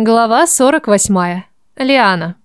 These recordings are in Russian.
Глава 48. Лиана.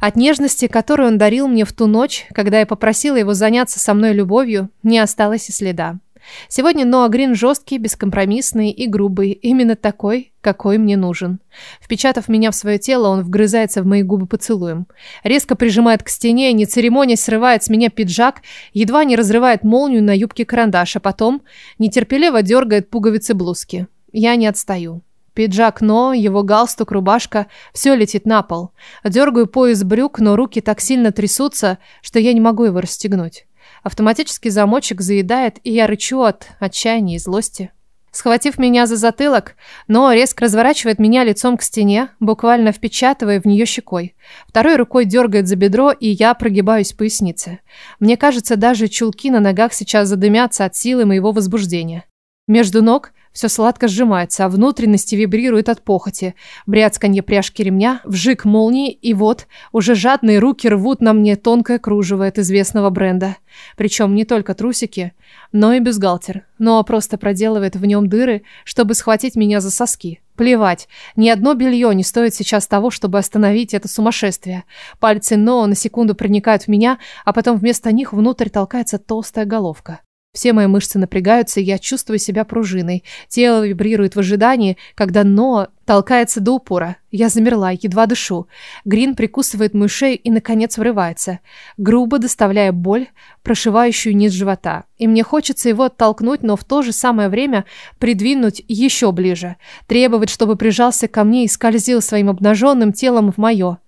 От нежности, которую он дарил мне в ту ночь, когда я попросила его заняться со мной любовью, не осталось и следа. Сегодня Ноа Грин жесткий, бескомпромиссный и грубый, именно такой, какой мне нужен. Впечатав меня в свое тело, он вгрызается в мои губы поцелуем. Резко прижимает к стене, не церемонясь, срывает с меня пиджак, едва не разрывает молнию на юбке карандаша, потом нетерпеливо дергает пуговицы блузки. Я не отстаю. Пиджак, но его галстук, рубашка, все летит на пол. Дергаю пояс брюк, но руки так сильно трясутся, что я не могу его расстегнуть. Автоматический замочек заедает, и я рычу от отчаяния и злости. Схватив меня за затылок, но резко разворачивает меня лицом к стене, буквально впечатывая в нее щекой. Второй рукой дергает за бедро, и я прогибаюсь в пояснице. Мне кажется, даже чулки на ногах сейчас задымятся от силы моего возбуждения. Между ног все сладко сжимается, а внутренности вибрируют от похоти. Бряцканье пряжки ремня, вжик молнии, и вот уже жадные руки рвут на мне тонкое кружево от известного бренда. Причем не только трусики, но и бюстгальтер. Но просто проделывает в нем дыры, чтобы схватить меня за соски. Плевать, ни одно белье не стоит сейчас того, чтобы остановить это сумасшествие. Пальцы Ноа на секунду проникают в меня, а потом вместо них внутрь толкается толстая головка. Все мои мышцы напрягаются, я чувствую себя пружиной. Тело вибрирует в ожидании, когда «но» толкается до упора. Я замерла, едва дышу. Грин прикусывает мою шею и, наконец, врывается, грубо доставляя боль, прошивающую низ живота. И мне хочется его оттолкнуть, но в то же самое время придвинуть еще ближе. Требовать, чтобы прижался ко мне и скользил своим обнаженным телом в мое.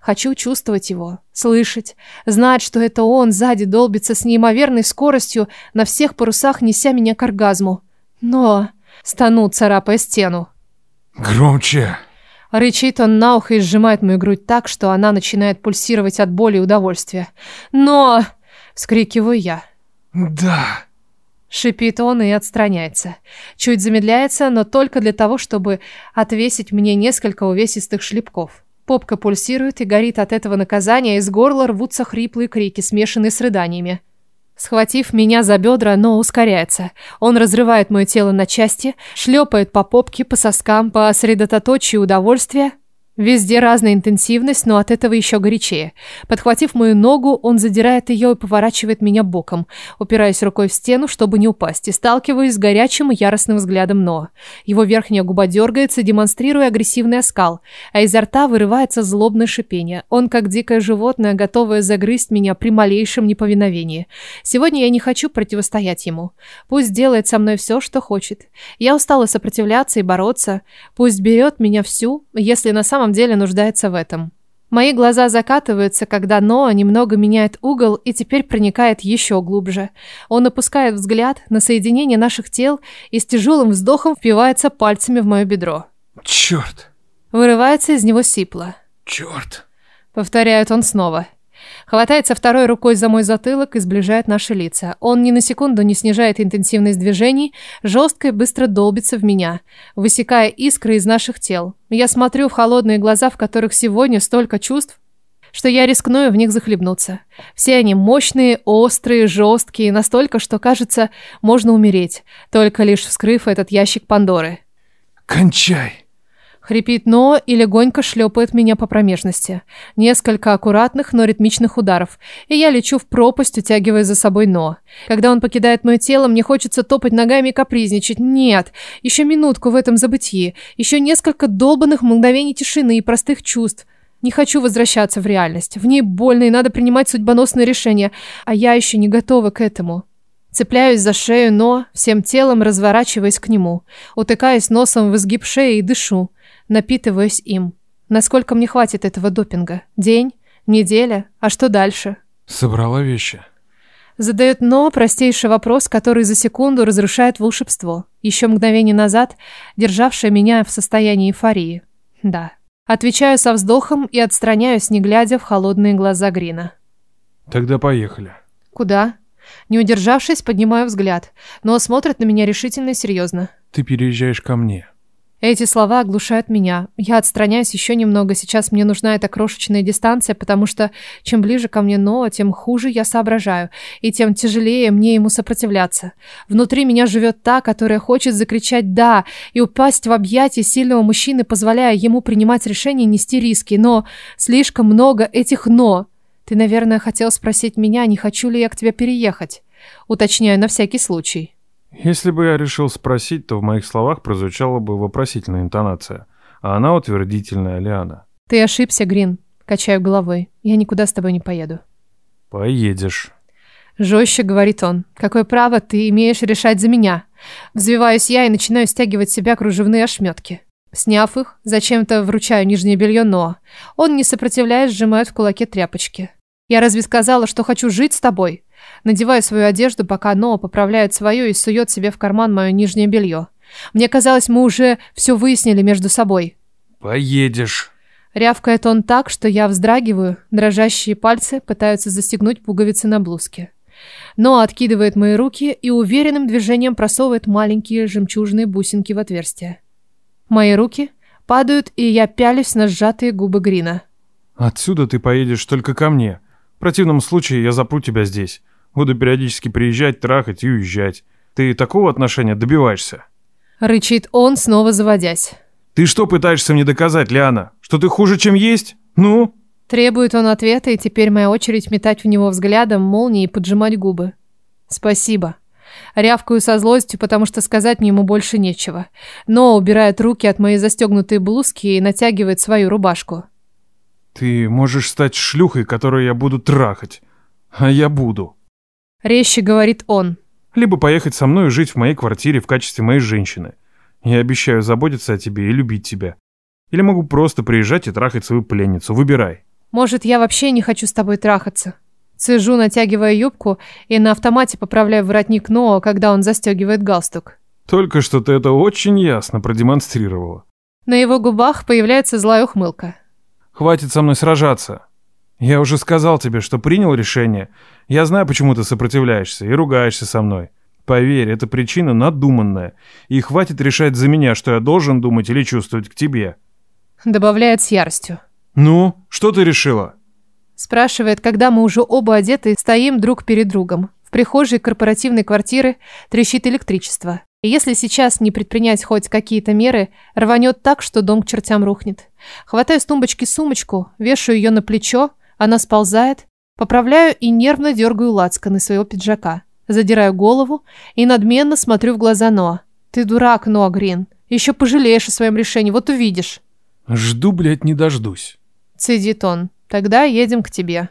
Хочу чувствовать его, слышать, знать, что это он сзади долбится с неимоверной скоростью на всех парусах, неся меня к оргазму. Но... Стану, царапая стену. «Громче!» Рычит он на ухо и сжимает мою грудь так, что она начинает пульсировать от боли и удовольствия. «Но...» — вскрикиваю я. «Да...» Шипит он и отстраняется. Чуть замедляется, но только для того, чтобы отвесить мне несколько увесистых шлепков. Попка пульсирует и горит от этого наказания, из горла рвутся хриплые крики, смешанные с рыданиями. Схватив меня за бедра, но ускоряется. Он разрывает мое тело на части, шлепает по попке, по соскам, по средоточию удовольствия, Везде разная интенсивность, но от этого еще горячее. Подхватив мою ногу, он задирает ее и поворачивает меня боком, упираясь рукой в стену, чтобы не упасть, и сталкиваюсь с горячим и яростным взглядом Ноа. Его верхняя губа дергается, демонстрируя агрессивный оскал, а изо рта вырывается злобное шипение. Он, как дикое животное, готовое загрызть меня при малейшем неповиновении. Сегодня я не хочу противостоять ему. Пусть делает со мной все, что хочет. Я устала сопротивляться и бороться. Пусть берет меня всю, если на самом самом деле нуждается в этом. Мои глаза закатываются, когда Ноа немного меняет угол и теперь проникает еще глубже. Он опускает взгляд на соединение наших тел и с тяжелым вздохом впивается пальцами в мое бедро. «Черт!» Вырывается из него сипло. «Черт!» Повторяет он снова. Хватается второй рукой за мой затылок и сближает наши лица. Он ни на секунду не снижает интенсивность движений, жестко и быстро долбится в меня, высекая искры из наших тел. Я смотрю в холодные глаза, в которых сегодня столько чувств, что я рискну в них захлебнуться. Все они мощные, острые, жесткие, настолько, что, кажется, можно умереть, только лишь вскрыв этот ящик Пандоры. «Кончай!» Хрипит но и легонько шлепает меня по промежности. Несколько аккуратных, но ритмичных ударов, и я лечу в пропасть, утягивая за собой но. Когда он покидает мое тело, мне хочется топать ногами и капризничать. Нет, еще минутку в этом забытии, еще несколько долбанных мгновений тишины и простых чувств. Не хочу возвращаться в реальность. В ней больно и надо принимать судьбоносные решения, а я еще не готова к этому. Цепляюсь за шею, но всем телом разворачиваясь к нему, утыкаясь носом в изгиб шеи и дышу напитываюсь им. Насколько мне хватит этого допинга? День? Неделя? А что дальше? Собрала вещи. Задает но простейший вопрос, который за секунду разрушает волшебство. Еще мгновение назад, державшее меня в состоянии эйфории. Да. Отвечаю со вздохом и отстраняюсь, не глядя в холодные глаза Грина. Тогда поехали. Куда? Не удержавшись, поднимаю взгляд, но смотрит на меня решительно и серьезно. Ты переезжаешь ко мне. Эти слова оглушают меня. Я отстраняюсь еще немного. Сейчас мне нужна эта крошечная дистанция, потому что чем ближе ко мне Ноа, тем хуже я соображаю, и тем тяжелее мне ему сопротивляться. Внутри меня живет та, которая хочет закричать «да» и упасть в объятия сильного мужчины, позволяя ему принимать решения и нести риски. Но слишком много этих «но». Ты, наверное, хотел спросить меня, не хочу ли я к тебе переехать. Уточняю на всякий случай. Если бы я решил спросить, то в моих словах прозвучала бы вопросительная интонация, а она утвердительная, Лиана. Ты ошибся, Грин. Качаю головой. Я никуда с тобой не поеду. Поедешь. Жестче говорит он. Какое право ты имеешь решать за меня? Взвиваюсь я и начинаю стягивать с себя кружевные ошметки. Сняв их, зачем-то вручаю нижнее белье Ноа. Он, не сопротивляясь, сжимает в кулаке тряпочки. Я разве сказала, что хочу жить с тобой? Надеваю свою одежду, пока Ноа поправляет свою и сует себе в карман мое нижнее белье. Мне казалось, мы уже все выяснили между собой. Поедешь. Рявкает он так, что я вздрагиваю, дрожащие пальцы пытаются застегнуть пуговицы на блузке. Но откидывает мои руки и уверенным движением просовывает маленькие жемчужные бусинки в отверстие. Мои руки падают, и я пялюсь на сжатые губы Грина. Отсюда ты поедешь только ко мне. В противном случае я запру тебя здесь. Буду периодически приезжать, трахать и уезжать. Ты такого отношения добиваешься? Рычит он, снова заводясь. Ты что пытаешься мне доказать, Лиана? Что ты хуже, чем есть? Ну? Требует он ответа, и теперь моя очередь метать в него взглядом молнии и поджимать губы. Спасибо. Рявкаю со злостью, потому что сказать мне ему больше нечего. Но убирает руки от моей застегнутой блузки и натягивает свою рубашку. Ты можешь стать шлюхой, которую я буду трахать. А я буду. Резче говорит он. Либо поехать со мной и жить в моей квартире в качестве моей женщины. Я обещаю заботиться о тебе и любить тебя. Или могу просто приезжать и трахать свою пленницу. Выбирай. Может, я вообще не хочу с тобой трахаться. Цежу, натягивая юбку, и на автомате поправляю воротник Ноа, когда он застегивает галстук. Только что ты это очень ясно продемонстрировала. На его губах появляется злая ухмылка. Хватит со мной сражаться. Я уже сказал тебе, что принял решение. Я знаю, почему ты сопротивляешься и ругаешься со мной. Поверь, эта причина надуманная. И хватит решать за меня, что я должен думать или чувствовать к тебе. Добавляет с яростью. Ну, что ты решила? Спрашивает, когда мы уже оба одеты, стоим друг перед другом. Прихожей корпоративной квартиры трещит электричество. И если сейчас не предпринять хоть какие-то меры, рванет так, что дом к чертям рухнет. Хватаю с тумбочки сумочку, вешаю ее на плечо, она сползает, поправляю и нервно дергаю лацканы своего пиджака. Задираю голову и надменно смотрю в глаза Ноа. «Ты дурак, Ноа Грин. Еще пожалеешь о своем решении, вот увидишь». «Жду, блядь, не дождусь». Цедит он. «Тогда едем к тебе».